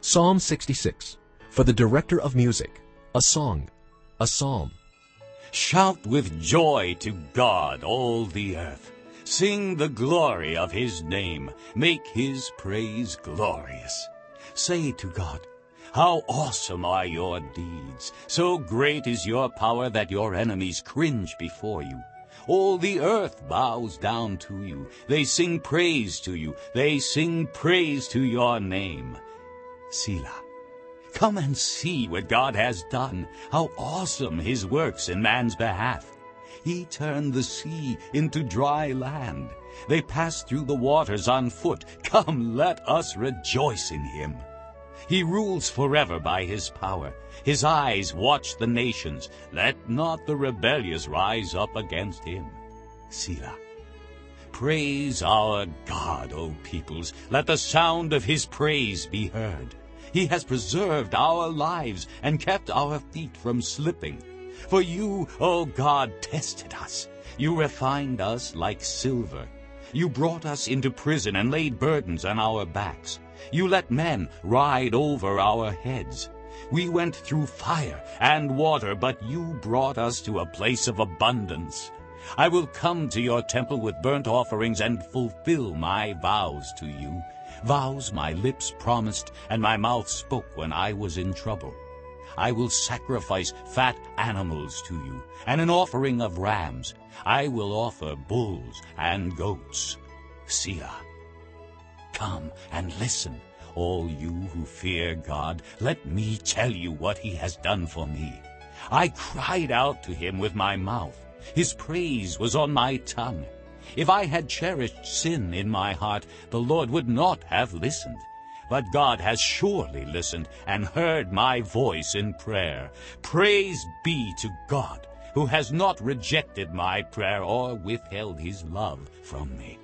Psalm 66. For the director of music, a song, a psalm. Shout with joy to God, all the earth. Sing the glory of his name. Make his praise glorious. Say to God, How awesome are your deeds! So great is your power that your enemies cringe before you. All the earth bows down to you. They sing praise to you. They sing praise to your name. Selah. Come and see what God has done, how awesome his works in man's behalf. He turned the sea into dry land. They passed through the waters on foot. Come, let us rejoice in him. He rules forever by his power. His eyes watch the nations. Let not the rebellious rise up against him. Selah. Praise our God, O peoples. Let the sound of his praise be heard. He has preserved our lives and kept our feet from slipping. For you, O God, tested us. You refined us like silver. You brought us into prison and laid burdens on our backs. You let men ride over our heads. We went through fire and water, but you brought us to a place of abundance. I will come to your temple with burnt offerings and fulfill my vows to you, vows my lips promised and my mouth spoke when I was in trouble. I will sacrifice fat animals to you, and an offering of rams. I will offer bulls and goats. Selah. Come and listen, all you who fear God. Let me tell you what he has done for me. I cried out to him with my mouth. His praise was on my tongue. If I had cherished sin in my heart, the Lord would not have listened. But God has surely listened and heard my voice in prayer. Praise be to God, who has not rejected my prayer or withheld his love from me.